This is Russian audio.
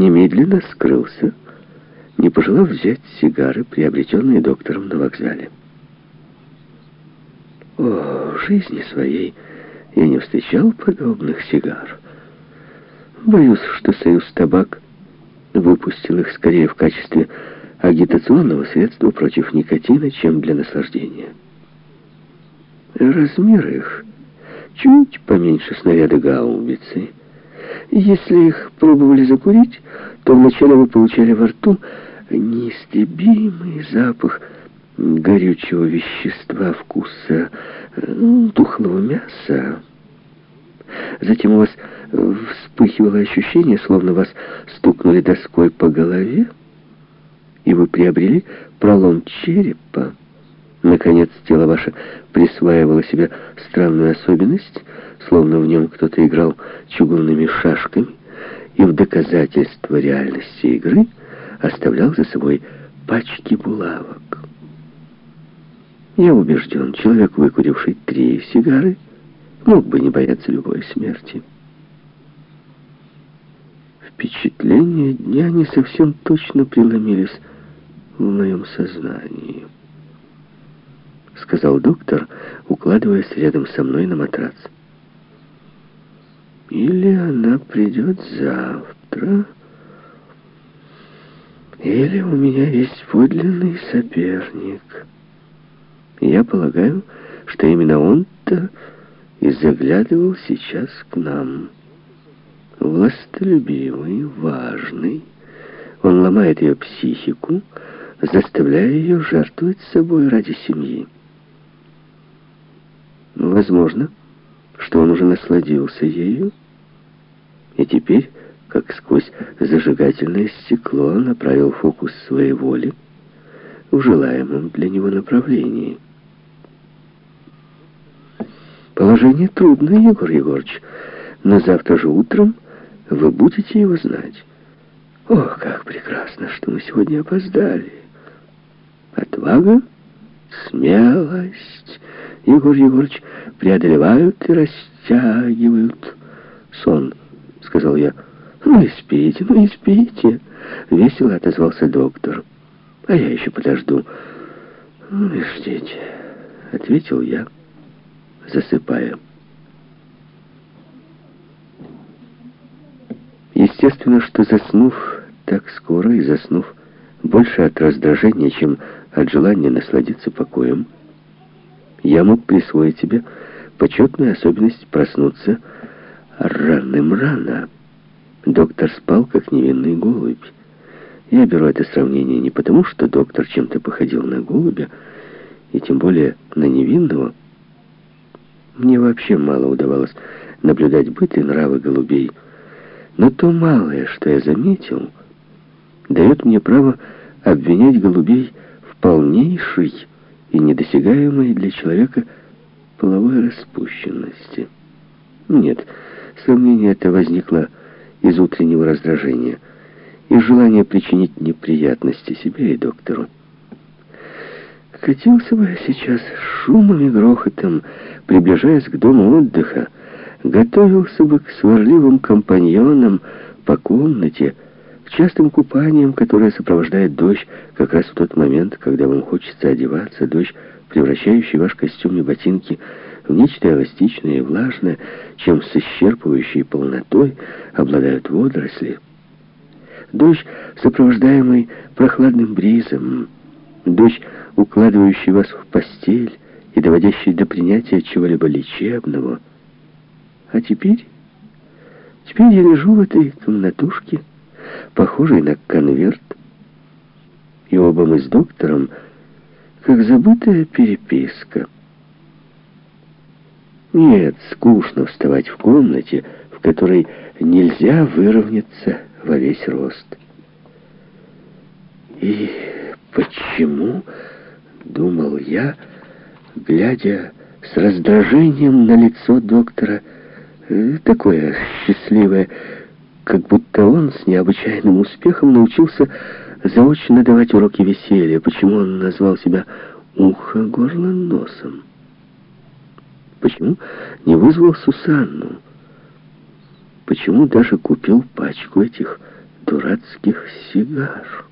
немедленно скрылся, не пожелав взять сигары, приобретенные доктором на вокзале. О, жизни своей я не встречал подобных сигар. Боюсь, что Союз Табак выпустил их скорее в качестве агитационного средства против никотина, чем для наслаждения. Размер их чуть поменьше снаряда гаубицы. Если их пробовали закурить, то вначале вы получали во рту неистребимый запах горючего вещества, вкуса ну, тухлого мяса. Затем у вас вспыхивало ощущение, словно вас стукнули доской по голове, и вы приобрели пролом черепа. Наконец, тело ваше присваивало себе странную особенность, словно в нем кто-то играл чугунными шашками, и в доказательство реальности игры оставлял за собой пачки булавок. Я убежден, человек, выкуривший три сигары, мог бы не бояться любой смерти. Впечатления дня не совсем точно преломились в моем сознании, сказал доктор, укладываясь рядом со мной на матрац. Или она придет завтра, или у меня есть подлинный соперник. Я полагаю, что именно он-то и заглядывал сейчас к нам. Властолюбивый, важный. Он ломает ее психику, заставляя ее жертвовать собой ради семьи. Возможно, что он уже насладился ею, и теперь, как сквозь зажигательное стекло, направил фокус своей воли в желаемом для него направлении. Положение трудное, Егор Егорович, но завтра же утром вы будете его знать. Ох, как прекрасно, что мы сегодня опоздали. Отвага, смелость, Егор Егорович, преодолевают и растягивают сон, сказал я. Ну и спите, ну и спите, весело отозвался доктор. А я еще подожду. Ну и ждите, ответил я засыпая. Естественно, что заснув так скоро и заснув больше от раздражения, чем от желания насладиться покоем, я мог присвоить себе почетную особенность проснуться ранным рано. Доктор спал, как невинный голубь. Я беру это сравнение не потому, что доктор чем-то походил на голубя, и тем более на невинного, мне вообще мало удавалось наблюдать быт и нравы голубей. Но то малое, что я заметил, дает мне право обвинять голубей полнейшей и недосягаемой для человека половой распущенности. Нет, сомнение это возникло из утреннего раздражения, из желания причинить неприятности себе и доктору. Катился бы я сейчас шумом и грохотом, приближаясь к дому отдыха, готовился бы к сварливым компаньонам по комнате, частым купаниям, которые сопровождает дождь как раз в тот момент, когда вам хочется одеваться, дождь, превращающий ваш костюм и ботинки в нечто эластичное и влажное, чем с исчерпывающей полнотой обладают водоросли. Дождь, сопровождаемый прохладным бризом, дождь, укладывающий вас в постель и доводящий до принятия чего-либо лечебного. А теперь... Теперь я лежу в этой комнатушке, похожей на конверт, и оба мы с доктором, как забытая переписка. Нет, скучно вставать в комнате, в которой нельзя выровняться во весь рост. И почему думал я, глядя с раздражением на лицо доктора, э, такое счастливое, как будто он с необычайным успехом научился заочно давать уроки веселья. Почему он назвал себя ухо, горло, носом? Почему не вызвал Сусанну? Почему даже купил пачку этих дурацких сигар.